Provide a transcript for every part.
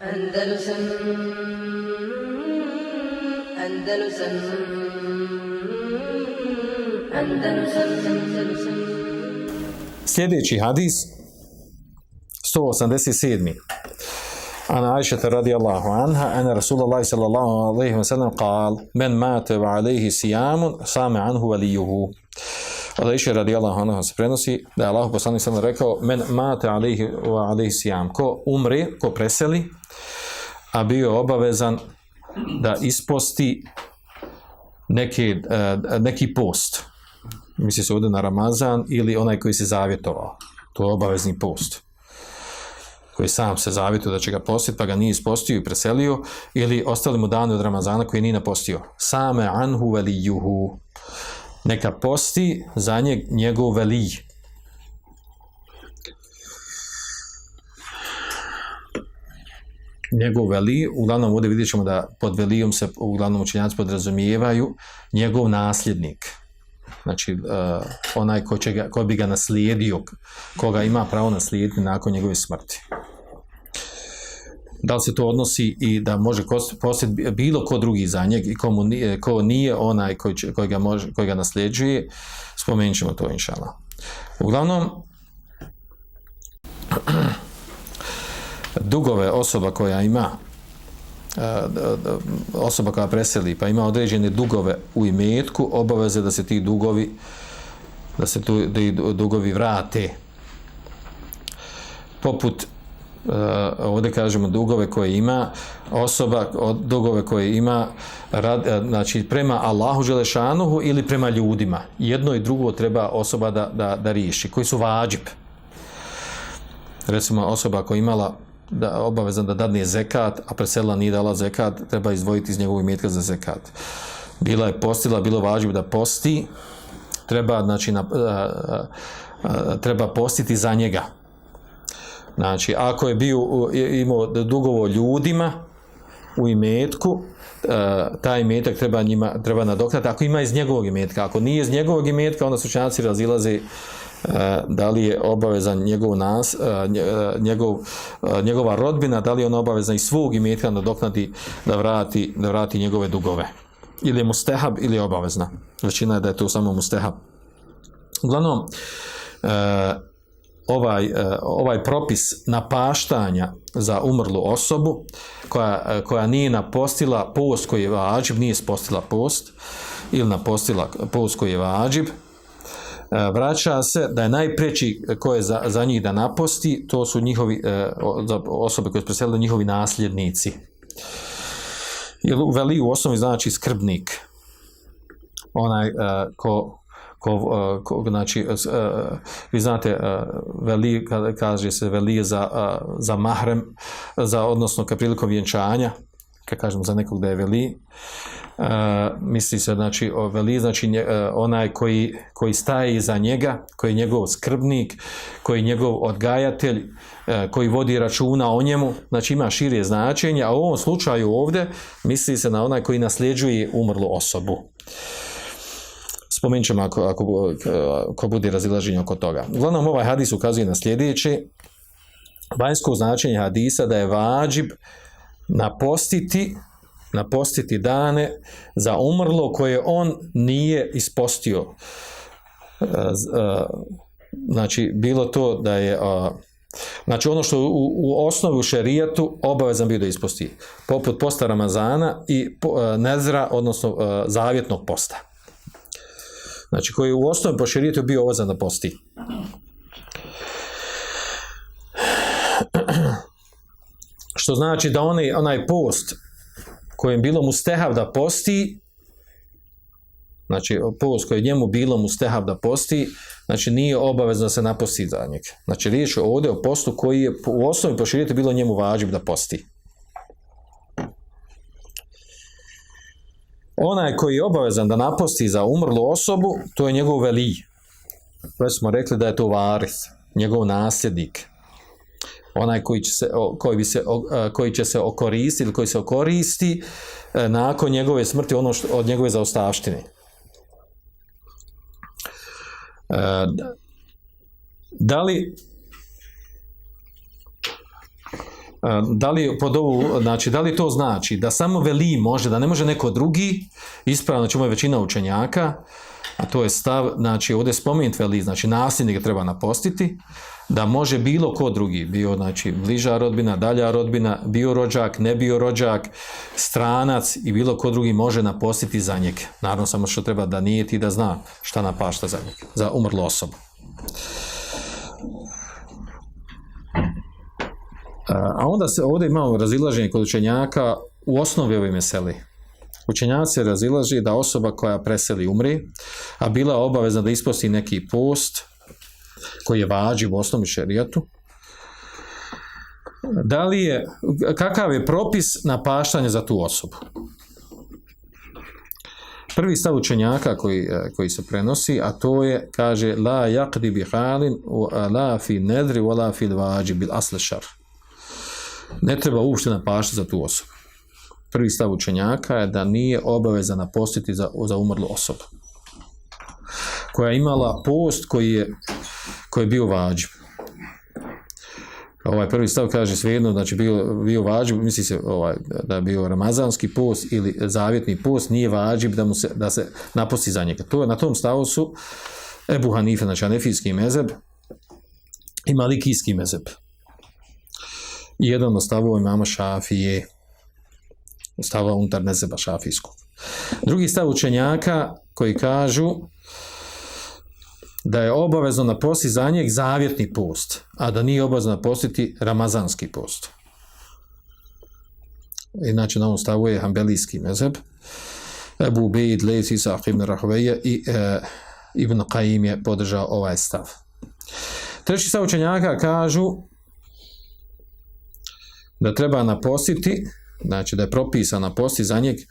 Andalusam Andalusam Andalusam Andalusam Sljedeći hadis, 187. عن عائشة رضي الله عنها أن رسول الله صلى الله عليه وسلم قال من مات وعليه صيام صام عنه وليه od Aisha radijallahu anha se prenosi da je Allah poslanik sallallahu rekao men mate alejhi wa alejhi sijam ko umre, ko preseli a bio je obavezan da isposti neki, eh, neki post misli se ovdje na Ramazan ili onaj koji se zavjetovao to je obavezni post koji sam se zavjetio da će ga postiti, pa ga nije ispostio i preselio, ili ostali mu dani od Ramazana koji nije napostio. Same anhu velijuhu. Neka posti za njeg njegov velij. Njegov velij, uglavnom ovdje vidjet ćemo da pod velijom se uglavnom učenjaci podrazumijevaju njegov nasljednik. Znači, uh, onaj ko, će ga, ko bi ga naslijedio, koga ima pravo naslijediti nakon njegove smrti da li se to odnosi i da može postati bilo ko drugi za njeg i komu nije, ko nije onaj koji, će, ga može, koji nasljeđuje, spomenut ćemo to inšala. Uglavnom, dugove osoba koja ima osoba koja preseli pa ima određene dugove u imetku, obaveze da se ti dugovi da se tu, da dugovi vrate poput ovdje kažemo dugove koje ima osoba, dugove koje ima rad, znači prema Allahu Želešanuhu ili prema ljudima. Jedno i drugo treba osoba da, da, da riješi, koji su vađib. Recimo osoba koja imala da obavezan da dadne zekat, a preselila nije dala zekat, treba izdvojiti iz njegovog imetka za zekat. Bila je postila, bilo vađib da posti, treba, znači, na, a, a, a, treba postiti za njega Znači, ako je bio, imao dugovo ljudima u imetku, e, taj imetak treba, njima, treba nadoknati. Ako ima iz njegovog imetka, ako nije iz njegovog imetka, onda sučnjaci razilaze e, da li je obavezan njegov nas, e, njegov, njegova rodbina, da li je on obavezan iz svog imetka nadoknati da vrati, da vrati njegove dugove. Ili je mustehab ili je obavezna. Većina je da je to samo mustehab. Uglavnom, ovaj, e, ovaj propis napaštanja za umrlu osobu koja, e, koja nije napostila post koji je vađib, nije spostila post ili napostila post koji je vađib, e, vraća se da je najpreći ko je za, za njih da naposti, to su njihovi osobe koje su preselili njihovi nasljednici. Jer veli u osnovi znači skrbnik. Onaj ko, ko, uh, ko, znači, uh, vi znate, veli, kaže se veli za, za mahrem, za, odnosno kad prilikom vjenčanja, kad kažemo za nekog da je veli, misli se, znači, o veli, znači, onaj koji, koji staje iza njega, koji je njegov skrbnik, koji je njegov odgajatelj, koji vodi računa o njemu, znači ima širije značenje, a u ovom slučaju ovdje misli se na onaj koji nasljeđuje umrlu osobu. Spomenut ćemo ako, ako, ako bude razilaženje oko toga. Uglavnom, ovaj hadis ukazuje na sljedeće. Vanjsko značenje hadisa da je vađib napostiti napostiti dane za umrlo koje on nije ispostio. E, e, znači, bilo to da je Znači ono što u, u osnovi u šerijatu obavezan bio da isposti. Poput posta Ramazana i nezra, odnosno zavjetnog posta. Znači, koji u osnovi po širijetu bio ovazan da posti. Što znači da onaj, onaj post kojem bilo mu stehav da posti, znači post koji je njemu bilo mu stehav da posti, znači nije obavezno da se naposti za njeg. Znači riječ je ovdje o postu koji je u osnovi po širijetu bilo njemu vađib da posti. Onaj koji je obavezan da naposti za umrlu osobu, to je njegov velij. Već smo rekli da je to varis, njegov nasljednik. Onaj koji će se, koji bi se, koji će se okoristiti ili koji se okoristi e, nakon njegove smrti ono što, od njegove zaostavštine. E, da li da li pod ovu, znači, da li to znači da samo veli može, da ne može neko drugi, ispravno, znači je većina učenjaka, a to je stav, znači ovdje spomenut veli, znači nasljednik treba napostiti, da može bilo ko drugi, bio znači bliža rodbina, dalja rodbina, bio rođak, ne bio rođak, stranac i bilo ko drugi može napostiti za njeg. Naravno samo što treba da nije ti da zna šta napašta za njeg, za umrlu osobu. A onda se ovdje imamo razilaženje kod učenjaka u osnovi ove meseli. Učenjaci razilaži da osoba koja preseli umri, a bila je obavezna da isposti neki post koji je vađi u osnovi šerijatu, da li je, kakav je propis napaštanja za tu osobu? Prvi stav učenjaka koji, koji se prenosi, a to je, kaže, la jakdi bi halin, la fi nedri, la fi vađi bil aslešar. Ne treba uopšte napaštati za tu osobu. Prvi stav učenjaka je da nije obaveza napostiti za, za umrlu osobu. Koja je imala post koji je, koji je bio vađiv. Ovaj prvi stav kaže svejedno, znači bio, bio vađiv, misli se ovaj, da je bio ramazanski post ili zavjetni post, nije vađiv da, mu se, da se naposti za njega. To, na tom stavu su Ebu Hanife, znači Anefijski mezeb i Malikijski mezeb. Jedan od stavova imama Šafije, stava unutar mezeba šafijskog. Drugi stav učenjaka koji kažu da je obavezno naposti za njeg zavjetni post, a da nije obavezno napostiti ramazanski post. Inače na ovom stavu je Hanbelijski mezeb. Ebu Bejd, Lejs, Isak ibn Rahveje i e, Ibn Qaim je podržao ovaj stav. Treći stav učenjaka kažu da treba napostiti, znači da je propisana posti za njeg e,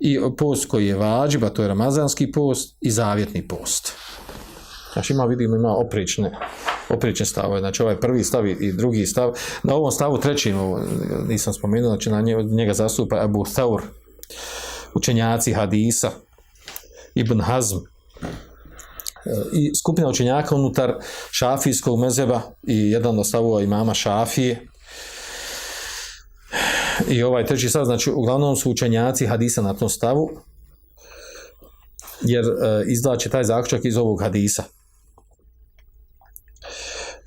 i post koji je vađiba, to je ramazanski post i zavjetni post. Znači ima, vidimo, ima oprične, oprične stavove. Znači ovaj prvi stav i drugi stav. Na ovom stavu trećim, nisam spomenuo, znači na njega zastupa Abu Thaur, učenjaci hadisa, Ibn Hazm, i skupina učenjaka unutar šafijskog mezeba i jedan od stavova imama šafije, i ovaj treći stav, znači uglavnom su učenjaci hadisa na tom stavu, jer e, taj zaključak iz ovog hadisa.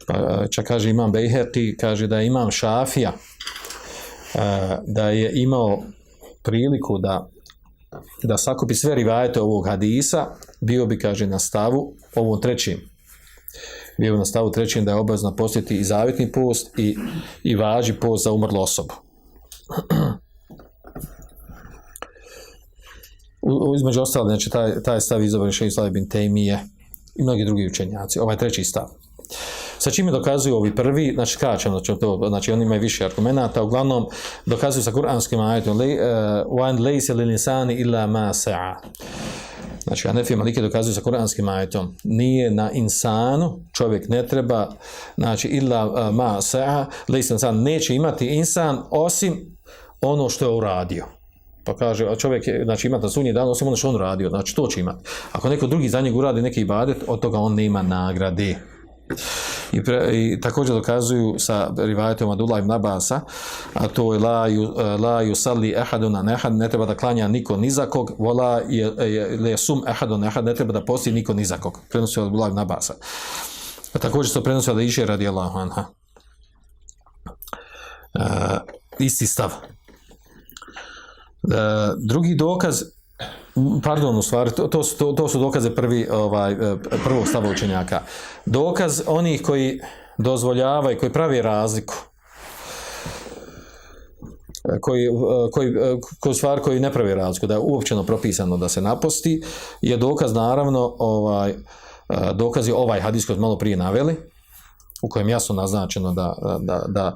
Pa, čak kaže imam Bejherti, kaže da imam Šafija, e, da je imao priliku da da sakupi sve rivajete ovog hadisa, bio bi, kaže, na stavu ovom trećim. Bio bi na stavu trećim da je obavezno postiti i zavjetni post i, i važi post za umrlu osobu. U, između ostalo, znači taj, taj stav izabran še Islava bin Tejmije i mnogi drugi učenjaci, ovaj treći stav. Sa čime dokazuju ovi prvi, znači kraćem, znači, to, znači oni imaju više argumenata, uglavnom dokazuju sa kuranskim ajetom وَاَنْ لَيْسَ لِلِنسَانِ إِلَّا مَا سَعَى Znači, Anefi Malike dokazuju sa kuranskim ajetom. Nije na insanu, čovjek ne treba, znači, illa ma sa'a, insan, neće imati insan osim ono što je uradio. Pa kaže, a čovjek je, znači ima na sunji dan osim ono što on uradio, znači to će imati. Ako neko drugi za njeg uradi neki ibadet, od toga on nema nagrade. I, pre, I, također dokazuju sa rivajetom Adullah ibn a to je la, ju, la yusalli ehadun na nehad, ne treba da klanja niko nizakog, vola je, je, sum ehadun nehad, ne treba da posti niko nizakog. Prenosi od ibn. A također se prenosi da iše radi Allahu anha. Uh, isti stav. Uh, drugi dokaz Pardon, u stvari, to, to, su, su dokaze prvi, ovaj, e, prvog stava učenjaka. Dokaz onih koji dozvoljavaju, koji pravi razliku, koji, e, koji, e, koji stvar koji ne pravi razliku, da je uopćeno propisano da se naposti, je dokaz naravno, ovaj, dokaz je ovaj hadis koji malo prije naveli, u kojem jasno naznačeno da, da, da,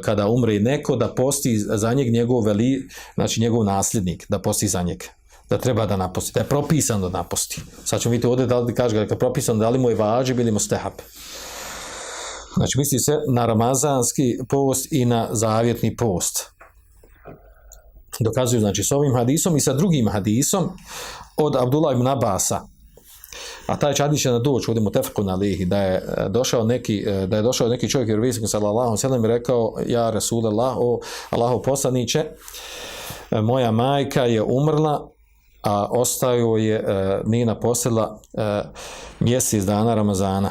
kada umre neko, da posti za njeg njegov veli, znači njegov nasljednik, da posti za njeg da treba da naposti, da je propisano da naposti. Sad ćemo vidjeti ovdje da li kaže da je propisano da li mu je vađi ili mu stehab. Znači misli se na ramazanski post i na zavjetni post. Dokazuju znači s ovim hadisom i sa drugim hadisom od Abdullah ibn Abasa A taj hadis će na doći ovdje mu tefku na lihi, da je e, došao neki, e, da je došao neki čovjek jer visok sallallahu sallam i rekao ja Resulallah, o Allahov poslaniće, e, moja majka je umrla, a ostaju je e, Nina posela e, mjesec dana Ramazana.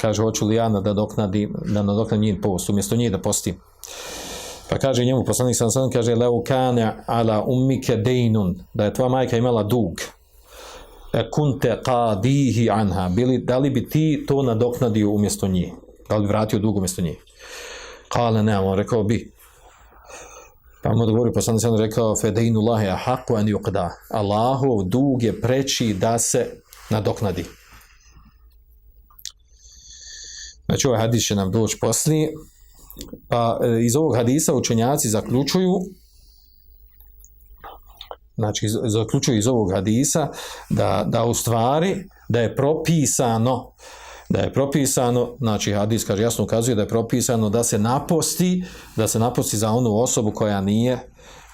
Kaže, hoću li ja da nadoknadim, da nadoknadim njen post, umjesto njih da postim. Pa kaže njemu poslanik sam sam kaže leu ala ummike dejnun da je tvoja majka imala dug kunte qadihi anha. Bili, da li bi ti to nadoknadio umjesto nje da li bi vratio dug umjesto nje kale ne, on rekao bi. Pa mu odgovorio poslanik sam rekao fedejnu lahe ahaqu an yuqda. Allahov dug je preći da se nadoknadi. Znači ovaj hadis će nam doći poslije. Pa e, iz ovog hadisa učenjaci zaključuju znači zaključuju iz ovog hadisa da, da u stvari da je propisano da je propisano, znači hadis kaže jasno ukazuje da je propisano da se naposti, da se naposti za onu osobu koja nije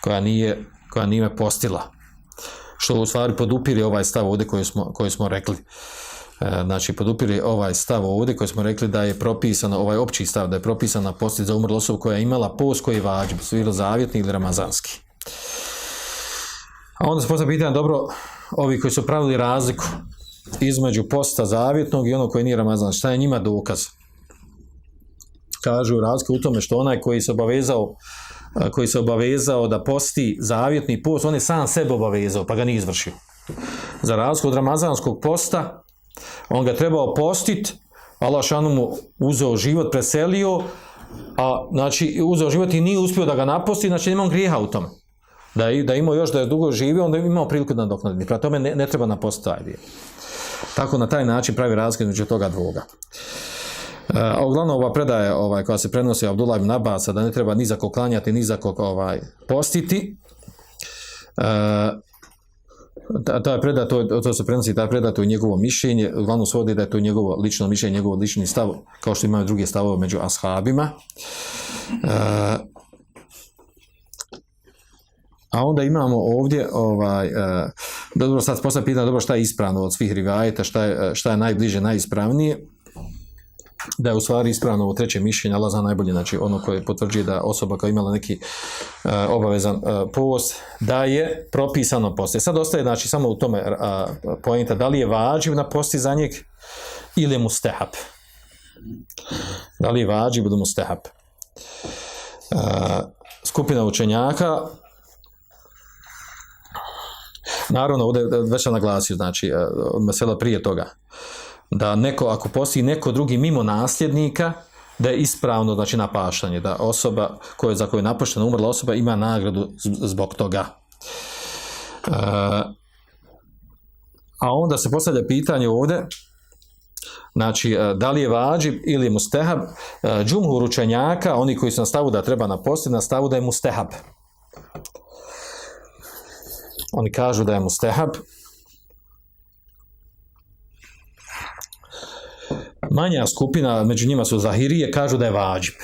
koja nije koja nije postila. Što u stvari podupire ovaj stav ovdje koji smo, koji smo rekli. E, znači podupiri ovaj stav ovdje koji smo rekli da je propisano, ovaj opći stav, da je propisana post za umrlu osobu koja je imala post koji je vađb, zavjetni ili ramazanski. A onda se postavlja pitanje, dobro, ovi koji su pravili razliku između posta zavjetnog i onog koji nije ramazanski, šta je njima dokaz? Kažu razliku u tome što onaj koji se obavezao koji se obavezao da posti zavjetni post, on je sam sebe obavezao, pa ga nije izvršio. Za razliku od ramazanskog posta, on ga trebao postit, Allah šanu mu uzeo život, preselio, a znači uzeo život i nije uspio da ga naposti, znači nema grijeha u tom. Da da imao još da je dugo živio, onda je imao priliku da nadoknadi. Prema tome ne, ne treba napostiti taj dio. Tako na taj način pravi razgled među toga dvoga. A uglavnom ova predaje ovaj, koja se prenosi Abdullah ibn Abbas da ne treba ni za klanjati, ni za ovaj, postiti. Uh, ta, ta preda, to, to se prenosi, ta preda, to je njegovo mišljenje, uglavnom svodi da je to njegovo lično mišljenje, njegovo lični stav, kao što imaju druge stavove među ashabima. E, a onda imamo ovdje, ovaj, e, dobro, sad postavljam pitanje, dobro, šta je ispravno od svih rivajeta, šta je, šta je najbliže, najispravnije da je u stvari ispravno ovo treće mišljenje, Allah zna najbolje, znači ono koje potvrđuje da osoba koja je imala neki uh, obavezan uh, post, da je propisano post. Sad ostaje znači samo u tome uh, pojenta da li je vađiv na posti za njeg ili je mu stehab. Da li je vađiv ili mu. Uh, skupina učenjaka naravno ovdje već sam naglasio znači uh, mesela prije toga da neko, ako postoji neko drugi mimo nasljednika, da je ispravno, znači napaštanje, da osoba koja, za koju je napaštena umrla osoba ima nagradu zbog toga. E, a onda se postavlja pitanje ovdje, znači, da li je vađib ili mustehab, džumhur učenjaka, oni koji su na stavu da treba napostiti, na stavu da je mustehab. Oni kažu da je mustehab, manja skupina, među njima su Zahirije, kažu da je vađib.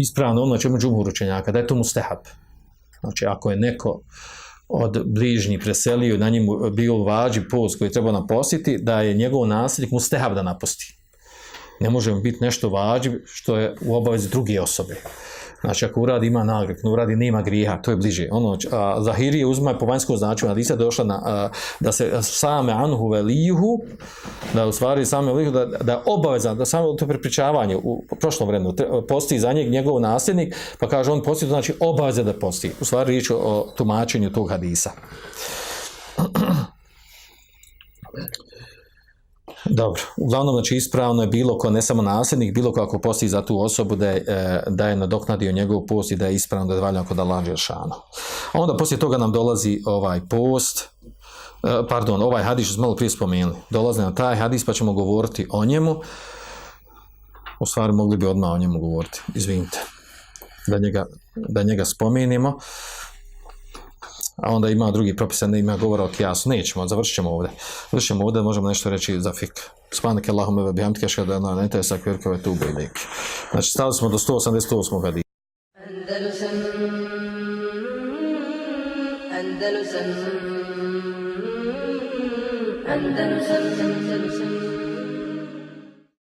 Ispravno ono čemu džumhur učenjaka, da je to mustehab. Znači, ako je neko od bližnjih preselio na njemu bio vađib post koji treba napostiti, da je njegov nasljednik mustehab da naposti. Ne može biti nešto vađib što je u obavezi druge osobe. Znači, ako uradi ima nagrad, ne uradi nema grijeha, to je bliže. Ono, a, Zahirije uzma po vanjskom značenju, se došla na, a, da se same anhu velijuhu, da u stvari same velijuhu, da, da obaveza, da samo to prepričavanje u prošlom vremenu, postoji za njeg njegov nasljednik, pa kaže on postoji, to znači obaveza da postoji. U stvari riječ o tumačenju tog hadisa. Dobro, uglavnom znači ispravno je bilo ko ne samo nasljednik, bilo ko ako postoji za tu osobu da je, e, da je nadoknadio njegov post i da je ispravno da je valjan kod Allah Žešana. Onda poslije toga nam dolazi ovaj post, e, pardon, ovaj hadis smo malo prije spomenuli. Dolazi nam taj hadis pa ćemo govoriti o njemu. U stvari mogli bi odmah o njemu govoriti, izvinite. Da njega, da njega spomenimo a onda ima drugi propis, ne ima govora o kijasu. Nećemo, završit ćemo ovdje. Završit ćemo ovdje, možemo nešto reći za fik. Spanike Allahume ve bihamdike škada na nete sa kvirkove tubu i neki. Znači, stali smo do 188. hadisa. Andalusam Andalusam Andalusam